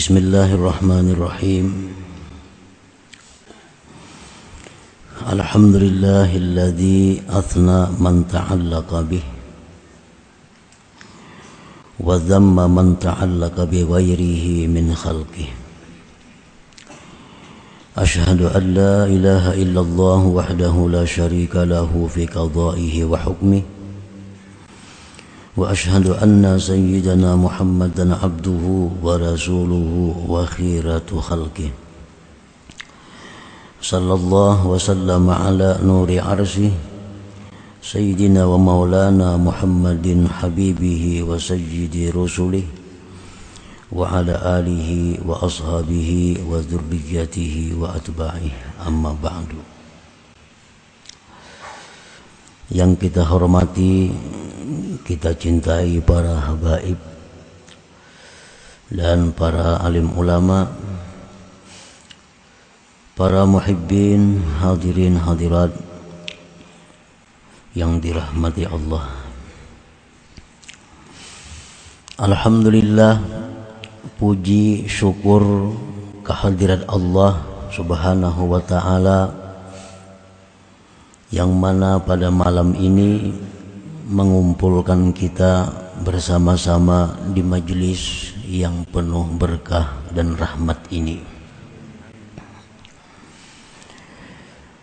بسم الله الرحمن الرحيم. الحمد لله الذي أثنى من تعلق به وذم من تعلق بغيره من خلقه. أشهد أن لا إله إلا الله وحده لا شريك له في قضائه وحكمه. وأشهد أن سيدنا محمدا عبده ورسوله وخيرة خلقه. صلى الله وسلم على نور عرشه سيدنا ومولانا محمد حبيبه وسيد رسله وعلى آله وأصحابه وذريته وأتباعه. أما بعد. Yang kita hormati kita cintai para habaib dan para alim ulama para muhibbin hadirin hadirat yang dirahmati Allah. Alhamdulillah puji syukur kehadirat Allah subhanahu wa ta'ala yang mana pada malam ini mengumpulkan kita bersama-sama di majelis yang penuh berkah dan rahmat ini.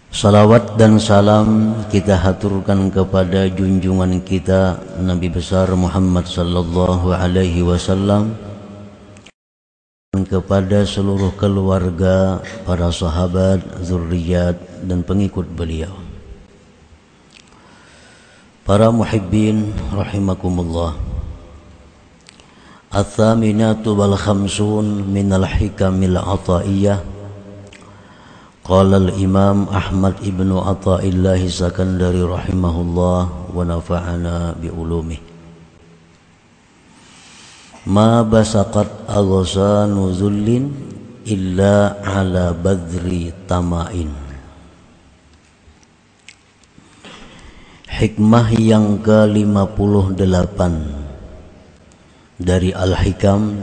Salawat dan salam kita haturkan kepada junjungan kita Nabi besar Muhammad sallallahu alaihi wasallam dan kepada seluruh keluarga, para sahabat, zuriat dan pengikut beliau. Para muhibbin rahimakumullah. Athaminatu wal khamsun minal hikamil ataiyah Qala al-imam Ahmad ibnu Ata'illah Sakandari rahimahullah Wa nafa'ana bi'ulumih Ma basaqat aghsanu zullin Illa ala badri tama'in Hikmah yang ke-58. Dari Al-Hikam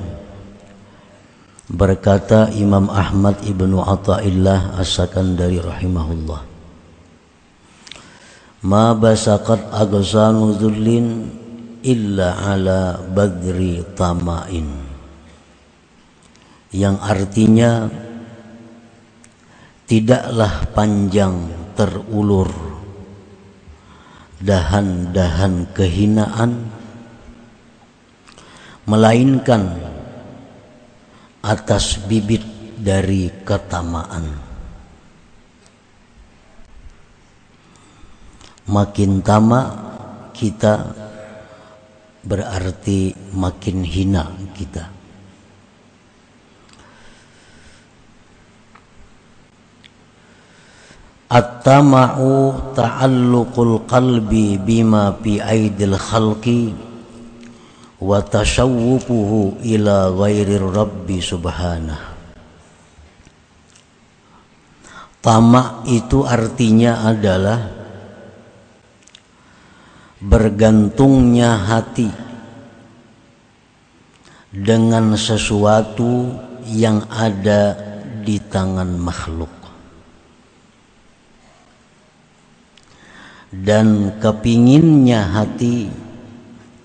berkata Imam Ahmad Ibnu Athaillah As-Sakandari rahimahullah. Ma basaqat aghsanu dhullin illa ala badri tama'in. Yang artinya tidaklah panjang terulur dahan-dahan kehinaan melainkan atas bibit dari ketamaan. Makin tamak kita berarti makin hina kita At-tama'u ta'alluqul qalbi bima fi aidil khalqi wa tashawwufuhu ila ghairir rabbi subhanah. Tamak itu artinya adalah bergantungnya hati dengan sesuatu yang ada di tangan makhluk. Dan kepinginnya hati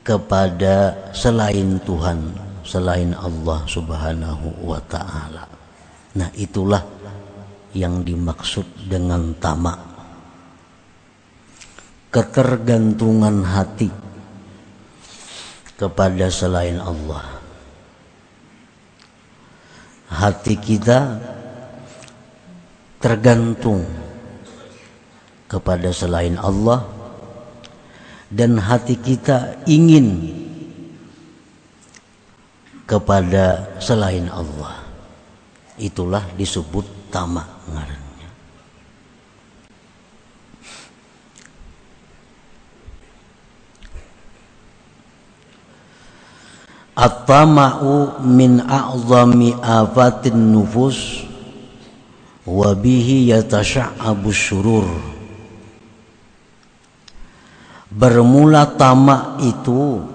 kepada selain Tuhan, selain Allah Subhanahu wa taala. Nah, itulah yang dimaksud dengan tamak. Ketergantungan hati kepada selain Allah. Hati kita tergantung kepada selain Allah. Dan hati kita ingin kepada selain Allah. Itulah disebut tamak ngarannya. At-tama'u min a'zami afatin nufus wa bihi yatasha'abu syurur Bermula tamak itu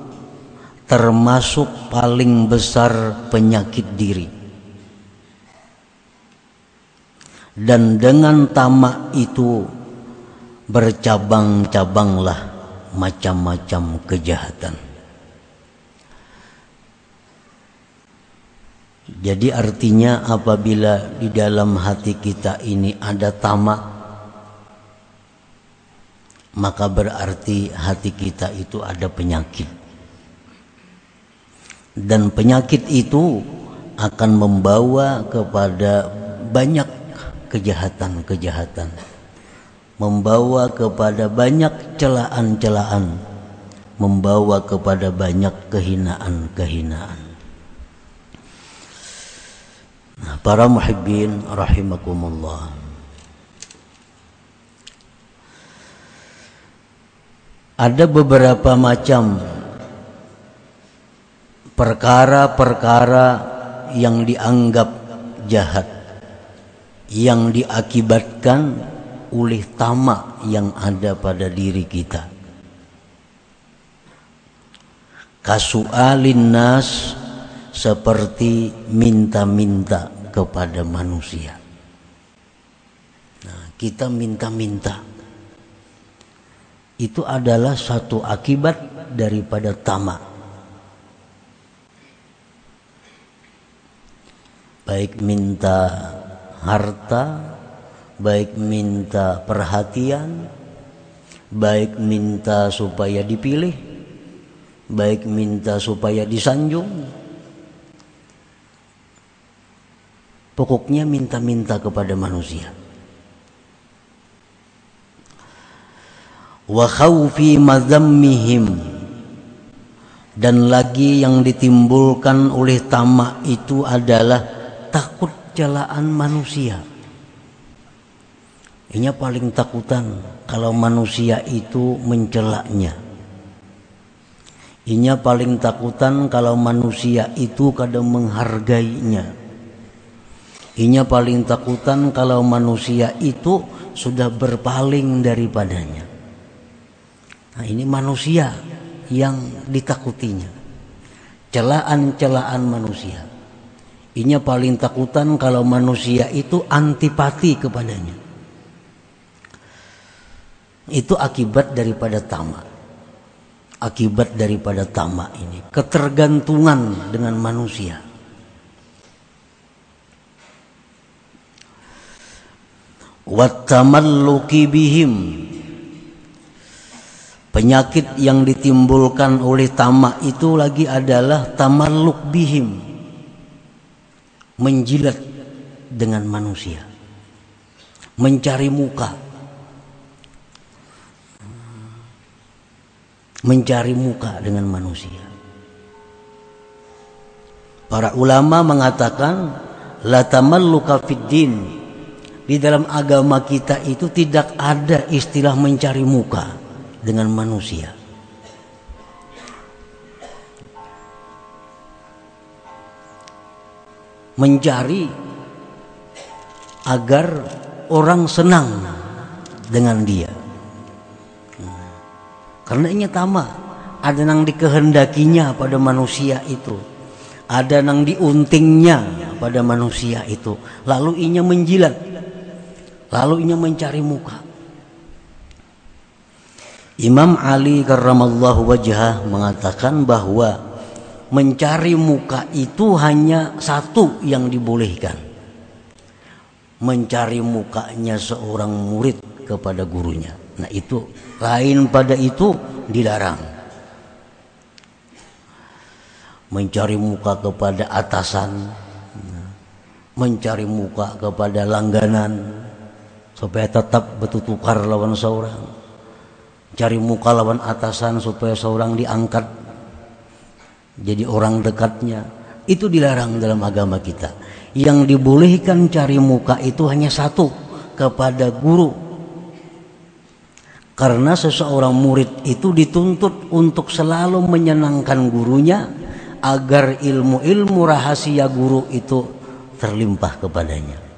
termasuk paling besar penyakit diri. Dan dengan tamak itu bercabang-cabanglah macam-macam kejahatan. Jadi artinya apabila di dalam hati kita ini ada tamak maka berarti hati kita itu ada penyakit. Dan penyakit itu akan membawa kepada banyak kejahatan-kejahatan. Membawa kepada banyak celaan-celaan, membawa kepada banyak kehinaan-kehinaan. para muhibbin rahimakumullah ada beberapa macam perkara-perkara yang dianggap jahat yang diakibatkan oleh tamak yang ada pada diri kita kasualin nas seperti minta-minta kepada manusia. Nah, kita minta-minta. Itu adalah satu akibat daripada tamak. Baik minta harta, baik minta perhatian, baik minta supaya dipilih, baik minta supaya disanjung, Pokoknya minta-minta kepada manusia. Wa khawfi dan lagi yang ditimbulkan oleh tamak itu adalah takut celaan manusia. Ini paling takutan kalau manusia itu mencelaknya. Inya paling takutan kalau manusia itu kadang menghargainya. Inya paling takutan kalau manusia itu sudah berpaling daripadanya. Nah ini manusia yang ditakutinya. Celaan-celaan manusia. Inya paling takutan kalau manusia itu antipati kepadanya. Itu akibat daripada tamak. Akibat daripada tamak ini. Ketergantungan dengan manusia watamalluki bihim penyakit yang ditimbulkan oleh tamak itu lagi adalah tamalluk bihim. Menjilat dengan manusia. Mencari muka. Mencari muka dengan manusia. Para ulama mengatakan la tamalluka fid din di dalam agama kita itu tidak ada istilah mencari muka dengan manusia. Mencari agar orang senang dengan dia. Karena ini tamak, ada yang dikehendakinya pada manusia itu. Ada yang diuntingnya pada manusia itu. Lalu inya menjilat Lalu ia mencari muka. Imam Ali karramallahu wajah mengatakan bahwa mencari muka itu hanya satu yang dibolehkan. Mencari mukanya seorang murid kepada gurunya. Nah itu lain pada itu dilarang. Mencari muka kepada atasan, mencari muka kepada langganan, supaya tetap bertukar lawan seorang cari muka lawan atasan supaya seorang diangkat jadi orang dekatnya. Itu dilarang dalam agama kita. Yang dibolehkan cari muka itu hanya satu kepada guru. Karena seseorang murid itu dituntut untuk selalu menyenangkan gurunya agar ilmu-ilmu rahasia guru itu terlimpah kepadanya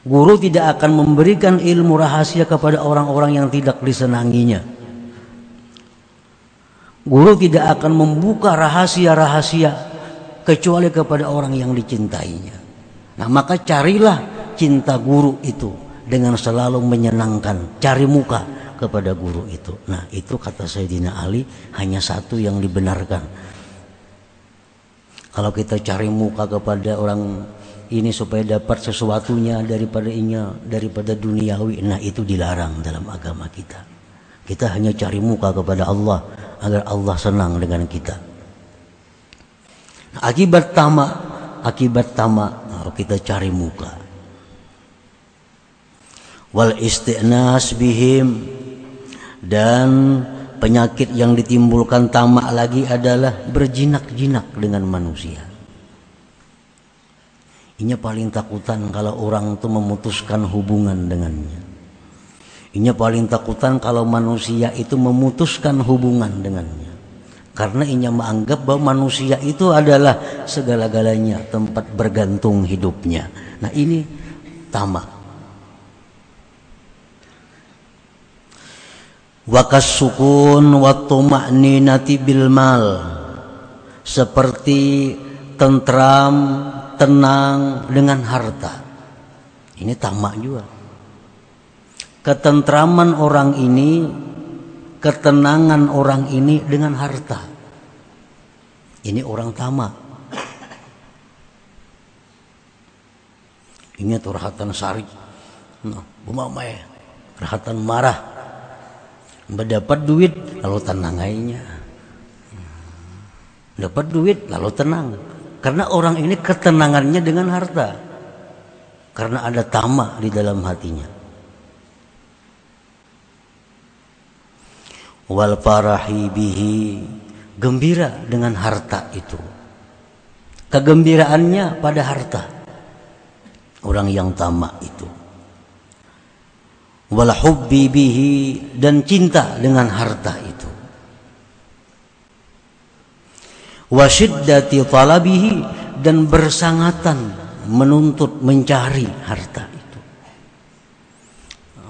Guru tidak akan memberikan ilmu rahasia kepada orang-orang yang tidak disenanginya. Guru tidak akan membuka rahasia-rahasia kecuali kepada orang yang dicintainya. Nah, maka carilah cinta guru itu dengan selalu menyenangkan, cari muka kepada guru itu. Nah, itu kata Sayyidina Ali hanya satu yang dibenarkan. Kalau kita cari muka kepada orang ini supaya dapat sesuatunya daripada inya daripada duniawi, nah itu dilarang dalam agama kita. Kita hanya cari muka kepada Allah agar Allah senang dengan kita. Nah, akibat tamak, akibat tamak kita cari muka wal istinas bihim dan penyakit yang ditimbulkan tamak lagi adalah berjinak-jinak dengan manusia. Ini paling takutan kalau orang itu memutuskan hubungan dengannya. Ini paling takutan kalau manusia itu memutuskan hubungan dengannya. Karena inya menganggap bahwa manusia itu adalah segala-galanya tempat bergantung hidupnya. Nah ini tamak. wakas sukun wa tuma'ninati bil mal seperti tentram tenang dengan harta. Ini tamak juga. Ketentraman orang ini ketenangan orang ini dengan harta. Ini orang tamak. Ini tuh rahatan sari. Nah, bumamai. Rahatan marah. Mendapat duit lalu tenang aja. Dapat duit lalu tenang karena orang ini ketenangannya dengan harta. Karena ada tamak di dalam hatinya. Wal farahi bihi gembira dengan harta itu. Kegembiraannya pada harta. Orang yang tamak itu. Wal hubbi bihi dan cinta dengan harta itu wa syiddati talabihi dan bersangatan menuntut mencari harta itu.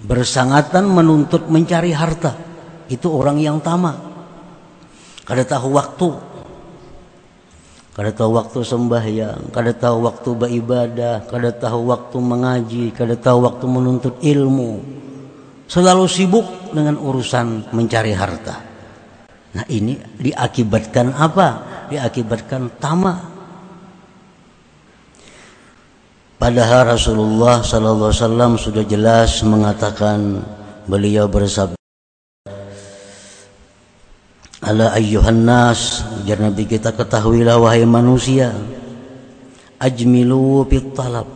Bersangatan menuntut mencari harta itu orang yang tamak. Kada tahu waktu. Kada tahu waktu sembahyang kada tahu waktu beribadah kada tahu waktu mengaji kada tahu waktu menuntut ilmu. Selalu sibuk dengan urusan mencari harta. Nah ini diakibatkan apa? Diakibatkan tamak. Padahal Rasulullah Sallallahu Alaihi Wasallam sudah jelas mengatakan beliau bersabda Ala ayyuhan nas Jar Nabi kita ketahuilah wahai manusia Ajmilu fit talab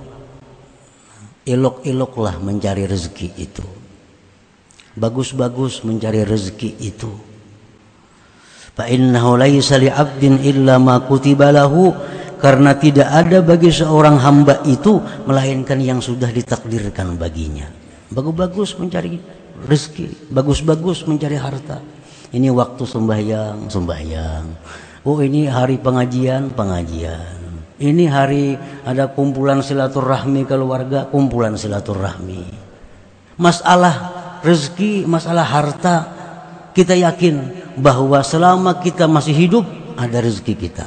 Ilok-iloklah mencari rezeki itu bagus-bagus mencari rezeki itu fa innahu laisa li'abdin illa ma karena tidak ada bagi seorang hamba itu melainkan yang sudah ditakdirkan baginya. Bagus-bagus mencari rezeki bagus-bagus mencari harta. Ini waktu sembahyang sembahyang. Oh ini hari pengajian pengajian. Ini hari ada kumpulan silaturahmi keluarga kumpulan silaturahmi. Masalah rezeki, masalah harta, kita yakin bahwa selama kita masih hidup ada rezeki kita.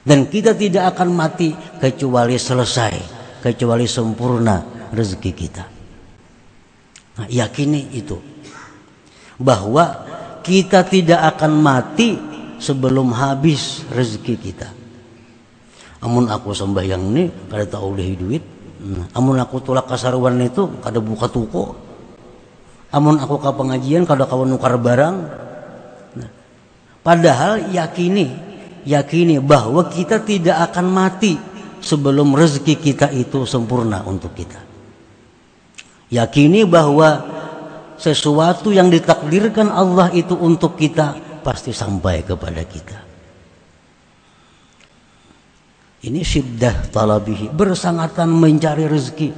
Dan kita tidak akan mati kecuali selesai, kecuali sempurna rezeki kita. Nah, yakini itu. Bahwa kita tidak akan mati sebelum habis rezeki kita. Amun aku sembahyang ini kada tahu duit. Nah, amun aku tolak kasaruan itu kada buka toko amun aku ke pengajian kalau kau nukar barang. Nah, padahal yakini yakini bahwa kita tidak akan mati sebelum rezeki kita itu sempurna untuk kita. Yakini bahwa sesuatu yang ditakdirkan Allah itu untuk kita pasti sampai kepada kita. Ini syiddah talabihi bersangatan mencari rezeki.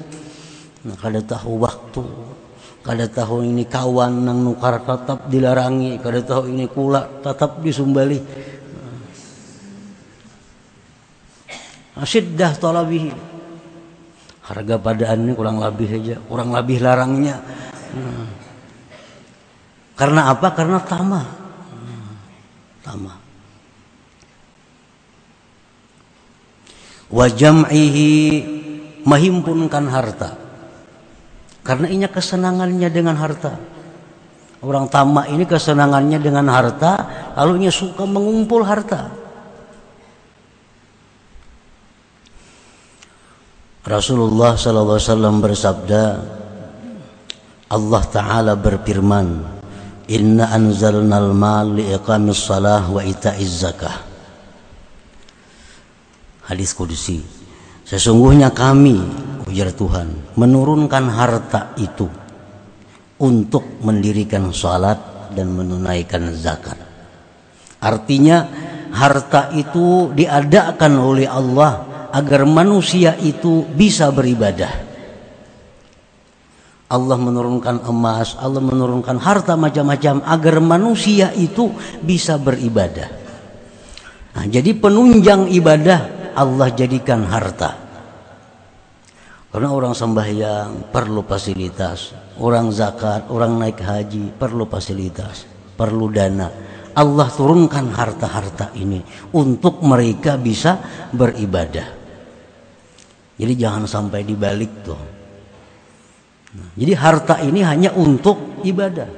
Nah, kada tahu waktu kada tahu ini kawan nang nukar tetap dilarangi kada tahu ini kula tetap disumbali. Asyiddah talabihi. Harga padaan ini kurang lebih saja kurang lebih larangnya. Karena apa? Karena tama hmm. tama wa jam'ihi menghimpunkan harta. Karena ini kesenangannya dengan harta. Orang tamak ini kesenangannya dengan harta, lalu ia suka mengumpul harta. Rasulullah wasallam bersabda, Allah taala berfirman, "Inna anzalnal mal liiqamis salah wa ita'iz zakah." Hadis kudusi. Sesungguhnya kami, ujar Tuhan, menurunkan harta itu untuk mendirikan salat dan menunaikan zakat. Artinya harta itu diadakan oleh Allah agar manusia itu bisa beribadah. Allah menurunkan emas, Allah menurunkan harta macam-macam agar manusia itu bisa beribadah. Nah, jadi penunjang ibadah Allah jadikan harta. Karena orang sembahyang perlu fasilitas, orang zakat, orang naik haji perlu fasilitas, perlu dana. Allah turunkan harta-harta ini untuk mereka bisa beribadah. Jadi jangan sampai dibalik tuh. Nah, jadi harta ini hanya untuk ibadah.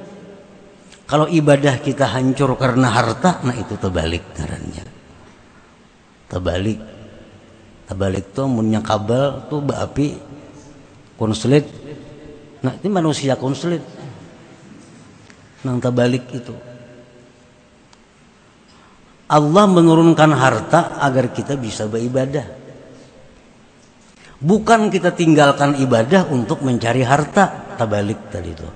Kalau ibadah kita hancur karena harta, nah itu terbalik caranya. Terbalik. Terbalik tuh punya kabel tuh api konslet. Nah ini manusia konslet. Nang terbalik itu. Allah menurunkan harta agar kita bisa beribadah. Bukan kita tinggalkan ibadah untuk mencari harta. Tabalik tadi itu.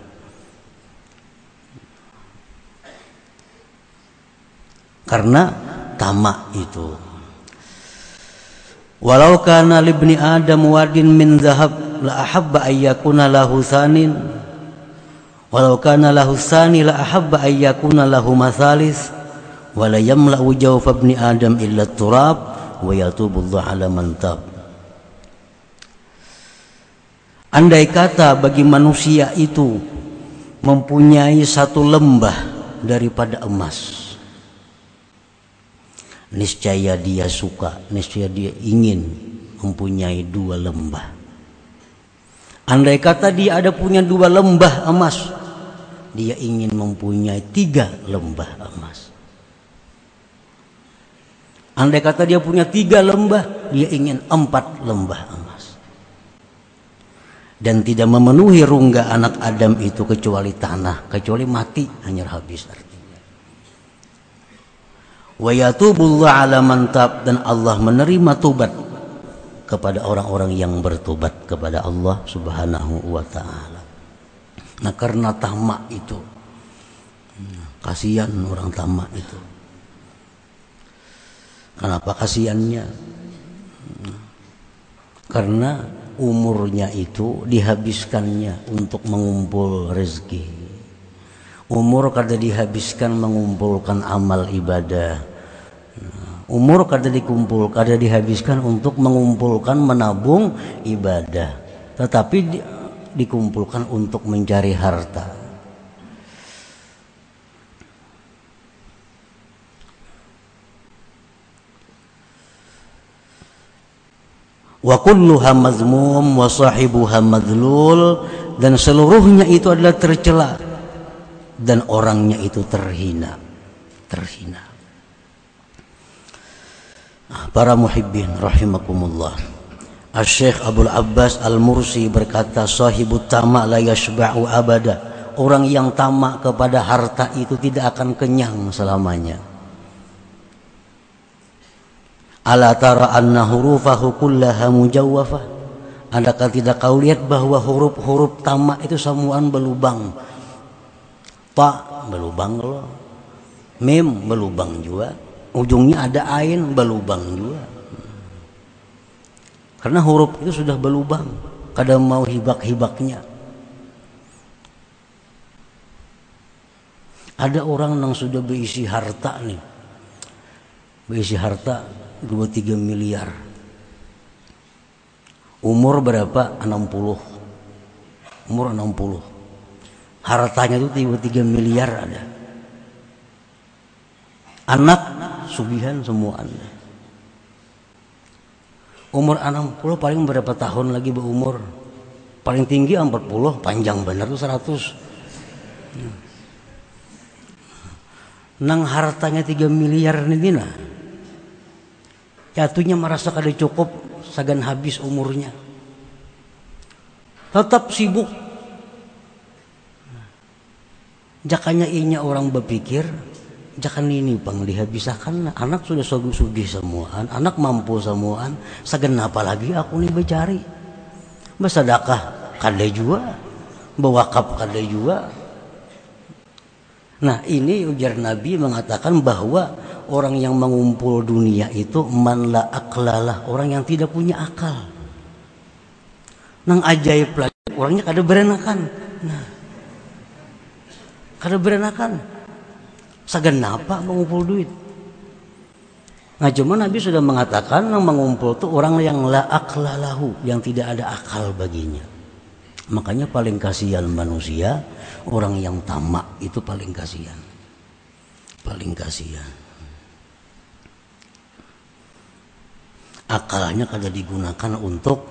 Karena tamak itu. Walau kana libni Adam wadin min zahab la ahabba ayyakuna lahu sanin. Walau kana lahu sani la ahabba ayyakuna lahu masalis wala yamla'u jawfa ibni Adam illa turab wa yatubu Allah ala man tab. Andai kata bagi manusia itu mempunyai satu lembah daripada emas. Niscaya dia suka, niscaya dia ingin mempunyai dua lembah. Andai kata dia ada punya dua lembah emas, dia ingin mempunyai tiga lembah emas. Andai kata dia punya tiga lembah, dia ingin empat lembah emas dan tidak memenuhi rungga anak Adam itu kecuali tanah, kecuali mati hanya habis. Wa yatubullah ala dan Allah menerima tobat kepada orang-orang yang bertobat kepada Allah Subhanahu wa taala. Nah, karena tamak itu kasihan orang tamak itu. Kenapa kasihannya? Karena umurnya itu dihabiskannya untuk mengumpul rezeki. Umur kada dihabiskan mengumpulkan amal ibadah. Umur kada dikumpul, kada dihabiskan untuk mengumpulkan menabung ibadah. Tetapi di, dikumpulkan untuk mencari harta. wa kulluha mazmum wa sahibuha madlul dan seluruhnya itu adalah tercela dan orangnya itu terhina. Terhina. Ah, para muhibbin rahimakumullah. Al-Syekh Abdul Abbas Al-Mursi berkata sahibut tamak la yashba'u abada. Orang yang tamak kepada harta itu tidak akan kenyang selamanya. Ala tara anna hurufahu kullaha mujawwafah? Adakah tidak kau lihat bahwa huruf-huruf tamak itu semuaan berlubang? Ta berlubang loh. Mim berlubang juga. Ujungnya ada ain berlubang juga. Karena huruf itu sudah berlubang. Kadang mau hibak-hibaknya. Ada orang yang sudah berisi harta nih. Berisi harta 23 miliar. Umur berapa? 60. Umur 60. Hartanya itu 33 miliar ada. Anak sugihan semua anda. Umur 60 paling berapa tahun lagi berumur? Paling tinggi 40, panjang benar tuh 100. Nang hartanya 3 miliar ini nah. Jatuhnya merasa kada cukup sagan habis umurnya. Tetap sibuk. Jakanya inya orang berpikir jangan ini bang lihat bisa kan? Anak sudah sugi-sugi semuaan anak mampu semuaan sagen apa lagi aku nih bercari bersedekah kada juga bewakaf kada juga nah ini ujar Nabi mengatakan bahwa orang yang mengumpul dunia itu man la aklalah orang yang tidak punya akal. Nang ajaib lagi orangnya kada berenakan. Nah kada berenakan Sagan apa mengumpul duit? Nah cuma Nabi sudah mengatakan yang mengumpul itu orang yang la aklalahu, yang tidak ada akal baginya. Makanya paling kasihan manusia orang yang tamak itu paling kasihan. Paling kasihan. Akalnya kada digunakan untuk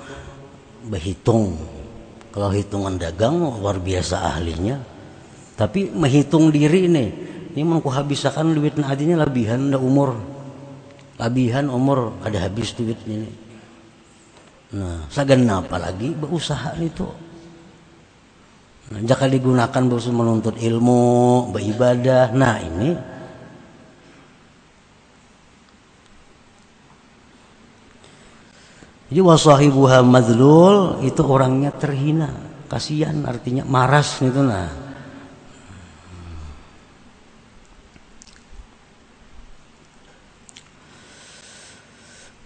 berhitung. Kalau hitungan dagang luar biasa ahlinya. Tapi menghitung diri nih, ini mau ku habiskan duit adinya labihan dah umur. Labihan umur ada habis duit ini nah sagan apa lagi berusaha itu nah, jika digunakan berusaha menuntut ilmu beribadah. Nah ini jadi wasahibuha madlul itu orangnya terhina. Kasihan artinya maras itu nah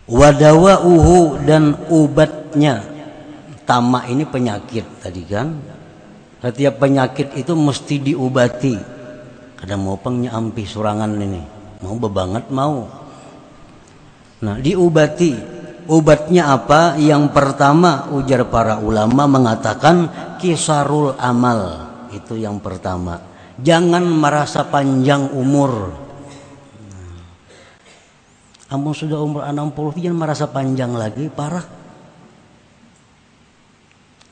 wadawauhu dan obatnya tamak ini penyakit tadi kan? Setiap penyakit itu mesti diobati kadang mau pengnya ampi surangan ini. Mau bebanget mau. Nah diobati obatnya apa? Yang pertama ujar para ulama mengatakan kisarul amal. Itu yang pertama. Jangan merasa panjang umur kamu sudah umur 60 jangan merasa panjang lagi, parah.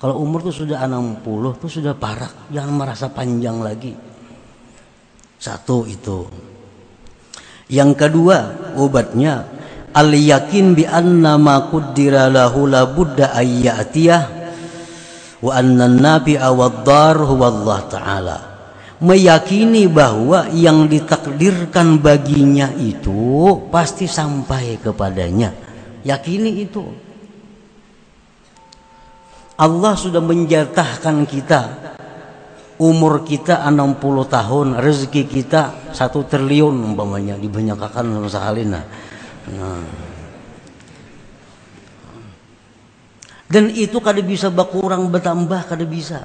Kalau umur tuh sudah 60 tuh sudah parah, jangan merasa panjang lagi. Satu itu. Yang kedua, obatnya al yakin bi anna ma qaddara lahu la budda ayyatiyah wa anna an-nabi'a wad-dar huwa Allah taala meyakini bahwa yang ditakdirkan baginya itu pasti sampai kepadanya. Yakini itu. Allah sudah menjatahkan kita umur kita 60 tahun, rezeki kita satu triliun umpamanya dibanyakkan sama sekali nah. Dan itu kada bisa berkurang bertambah kada bisa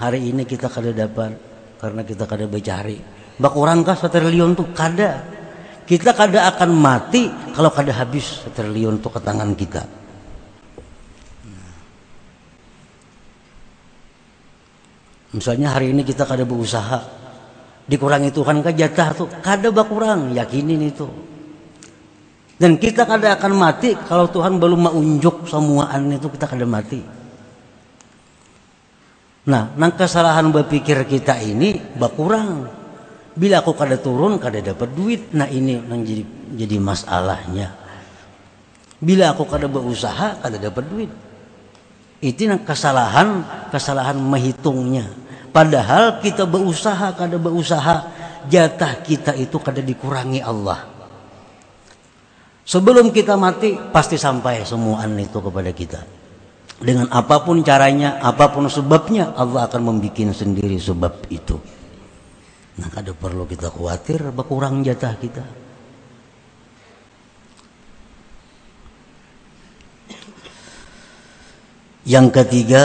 hari ini kita kada dapat karena kita kada bercari bak orang kah setriliun tuh? Kada. Kita kada akan mati kalau kada habis setriliun tuh ke tangan kita. Misalnya hari ini kita kada berusaha dikurangi Tuhan kan jatah tuh? Kada kurang yakinin itu. Dan kita kada akan mati kalau Tuhan belum menunjuk semuaan itu kita kada mati Nah, nang kesalahan berpikir kita ini berkurang. Bila aku kada turun, kada dapat duit. Nah ini nang jadi jadi masalahnya. Bila aku kada berusaha, kada dapat duit. Itu nang kesalahan, kesalahan menghitungnya. Padahal kita berusaha, kada berusaha, jatah kita itu kada dikurangi Allah. Sebelum kita mati, pasti sampai semuaan itu kepada kita dengan apa pun caranya, apa pun sebabnya, Allah akan membuat sendiri sebab itu. Nah, kada perlu kita khawatir berkurang jatah kita. Yang ketiga,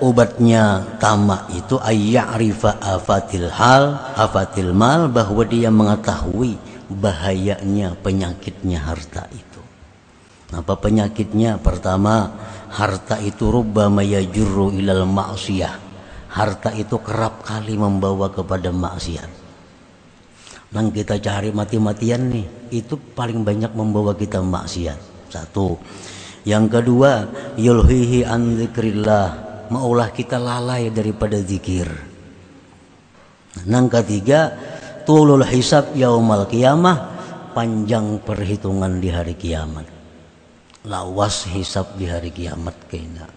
obatnya tamak itu ayya'rifa afatil hal, afatil mal bahwa dia mengetahui bahayanya penyakitnya harta itu. Apa penyakitnya? Pertama, harta itu rubbama yajurru ilal ma'siyah harta itu kerap kali membawa kepada maksiat Nang kita cari mati-matian nih, itu paling banyak membawa kita maksiat. Satu. Yang kedua, yulhihi an zikrillah, maulah kita lalai daripada zikir. Nang ketiga, tulul hisab yaumal qiyamah, panjang perhitungan di hari kiamat. Lawas hisab di hari kiamat kayaknya.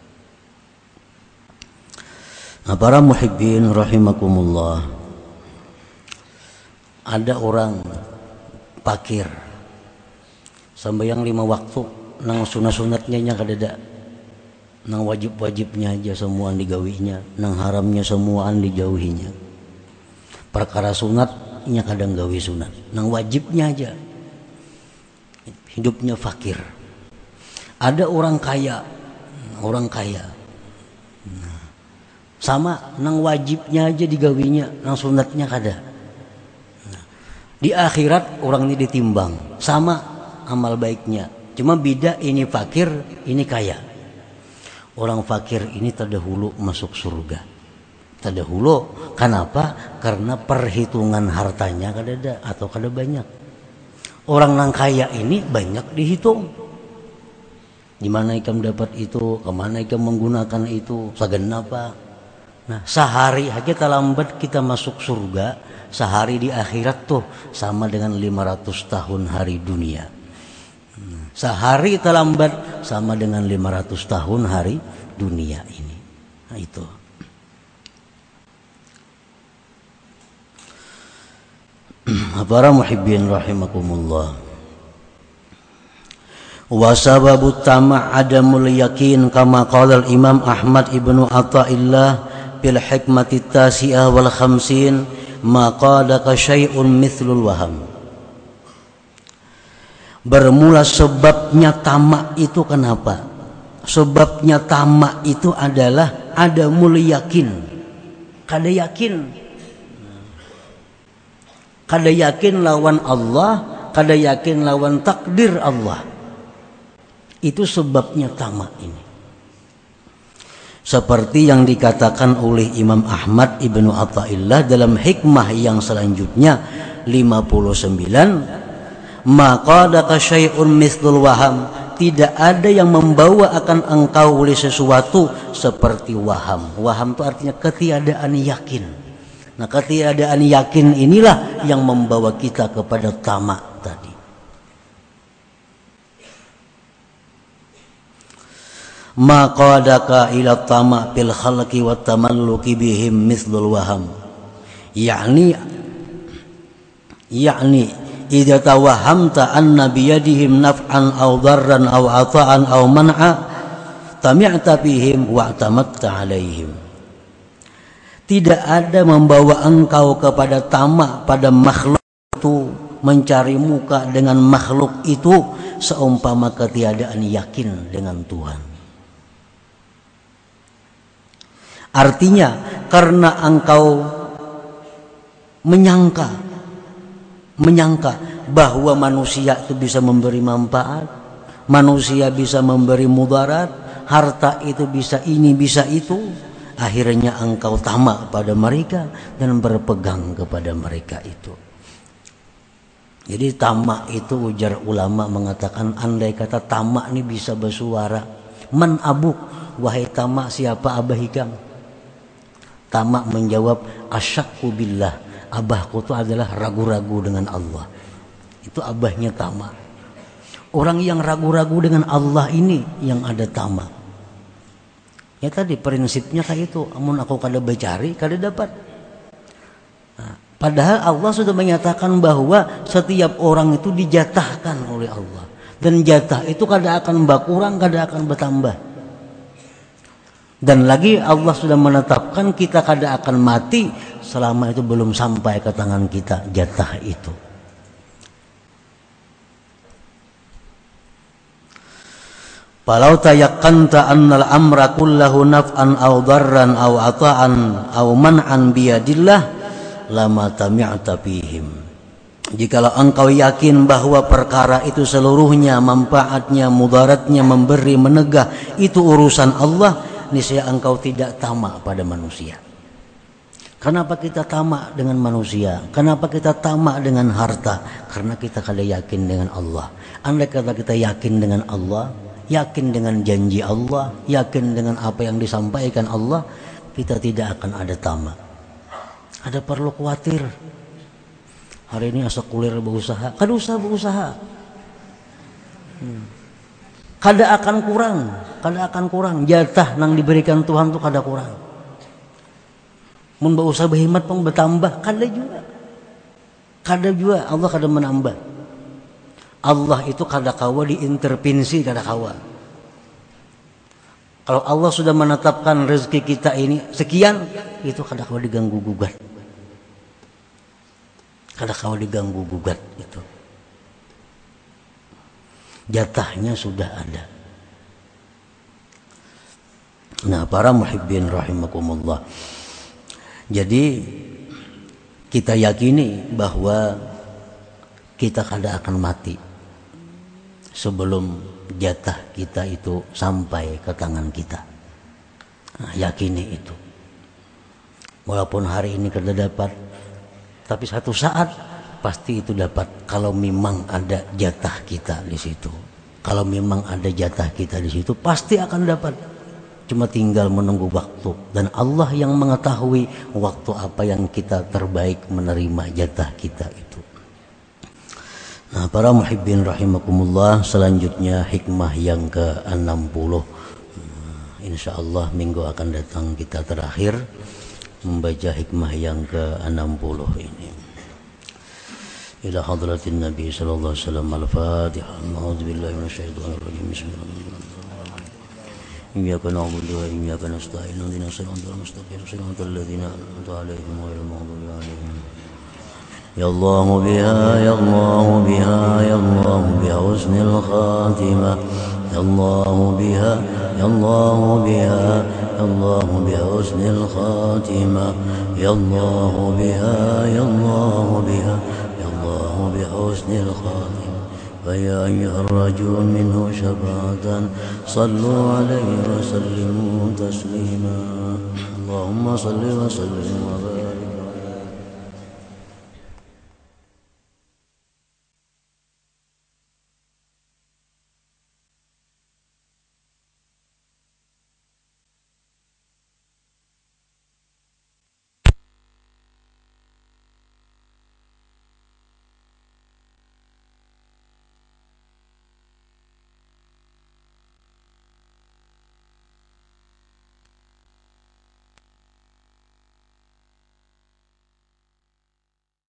Nah, para muhibbin rahimakumullah. Ada orang pakir yang lima waktu nang sunat-sunatnya nya kadeda nang wajib-wajibnya aja semua digawinya. Nang haramnya semua dijauhinya. Perkara sunatnya kadang gawi sunat. Nang wajibnya aja. Hidupnya fakir ada orang kaya orang kaya sama nang wajibnya aja digawinya nang sunatnya kada di akhirat orang ini ditimbang sama amal baiknya. Cuma beda ini fakir, ini kaya. Orang fakir ini terdahulu masuk surga. Terdahulu, kenapa? Karena perhitungan hartanya kada ada atau kada banyak. Orang yang kaya ini banyak dihitung. Di mana ikam dapat itu, ke mana ikam menggunakan itu, sagan apa. Nah, sehari aja terlambat kita masuk surga, sehari di akhirat tuh sama dengan 500 tahun hari dunia. Sehari terlambat sama dengan 500 tahun hari dunia ini. Nah, itu. Para muhibbin rahimakumullah. Wa sababu tama' adamul yakin kama qala al-Imam Ahmad ibnu Athaillah bil hikmati tasi'ah wal khamsin maqadaka syai'un mithlul waham. Bermula sebabnya tamak itu kenapa? Sebabnya tamak itu adalah ada mulia yakin. Kada yakin. Kada yakin lawan Allah kada yakin lawan takdir Allah itu sebabnya tamak ini. Seperti yang dikatakan oleh Imam Ahmad Ibnu Athaillah dalam hikmah yang selanjutnya 59 maka ada syai'un mithlul waham? Tidak ada yang membawa akan engkau oleh sesuatu seperti waham. Waham itu artinya ketiadaan yakin. Nah ketiadaan yakin inilah yang membawa kita kepada tamak tadi ma qadaka ila tama fil khalqi wa tamalluki bihim mithlul waham. Yakni yakni idza tawahamta anna biyadihim naf'an aw darran aw ata'an aw man'a tami'ta bihim wa tamatta alaihim. Tidak ada membawa engkau kepada tamak pada makhluk itu mencari muka dengan makhluk itu seumpama ketiadaan yakin dengan Tuhan Artinya karena engkau menyangka menyangka bahwa manusia itu bisa memberi manfaat, manusia bisa memberi mudarat, harta itu bisa ini bisa itu, akhirnya engkau tamak pada mereka dan berpegang kepada mereka itu. Jadi tamak itu ujar ulama mengatakan andai kata tamak ini bisa bersuara, man abuk wahai tamak siapa abah hikam? Tamak menjawab asyakku billah. Abahku itu adalah ragu-ragu dengan Allah. Itu abahnya tamak. Orang yang ragu-ragu dengan Allah ini yang ada tamak. Ya tadi prinsipnya kayak itu. Amun aku kada bercari, kada dapat. Nah, padahal Allah sudah menyatakan bahwa setiap orang itu dijatahkan oleh Allah. Dan jatah itu kada akan berkurang, kada akan bertambah. Dan lagi Allah sudah menetapkan kita kada akan mati selama itu belum sampai ke tangan kita jatah itu. Falau tayakkanta annal amra kullahu naf'an aw darran aw ata'an aw man'an biyadillah lama tami'ta fihim. Jikalau engkau yakin bahwa perkara itu seluruhnya manfaatnya, mudaratnya, memberi, menegah itu urusan Allah, niscaya engkau tidak tamak pada manusia. Kenapa kita tamak dengan manusia? Kenapa kita tamak dengan harta? Karena kita kada yakin dengan Allah. Andai kata kita yakin dengan Allah, yakin dengan janji Allah, yakin dengan apa yang disampaikan Allah, kita tidak akan ada tamak. Ada perlu khawatir. Hari ini asa kulir berusaha, kada usah berusaha. Hmm. Kada akan kurang, kada akan kurang. Jatah nang diberikan Tuhan tuh kada kurang. Mun usah berhemat pun bertambah kada juga. Kada juga Allah kada menambah. Allah itu kada kawa diintervensi kada kawa. Kalau Allah sudah menetapkan rezeki kita ini sekian itu kada kawa diganggu gugat. Kada kawa diganggu gugat itu jatahnya sudah ada nah para muhibbin rahimakumullah jadi kita yakini bahwa kita kada akan mati sebelum jatah kita itu sampai ke tangan kita. Nah, yakini itu. Walaupun hari ini kada dapat, tapi satu saat pasti itu dapat kalau memang ada jatah kita di situ. Kalau memang ada jatah kita di situ pasti akan dapat cuma tinggal menunggu waktu dan Allah yang mengetahui waktu apa yang kita terbaik menerima jatah kita itu. Nah, para muhibbin rahimakumullah, selanjutnya hikmah yang ke-60. Nah, insya Allah minggu akan datang kita terakhir membaca hikmah yang ke-60 ini. Ila hadratin Nabi sallallahu alaihi wasallam al-Fatihah. A'udzubillahi minasyaitonir rajim. Bismillahirrahmanirrahim. إياك نعبد وإياك نستعين. اهدنا الصراط المستقيم. صراط الذين أنعمت عليهم غير المغضوب عليهم. يا الله بها يا الله بها يا الله بحسن الخاتمة. يا الله بها يا الله بها يا الله بحسن الخاتمة. يا الله بها يا الله بها. الله بحسن الخاتمة فيا أيها الرجل منه شفاعة. صلوا عليه وسلموا تسليما. اللهم صل وسلم وبارك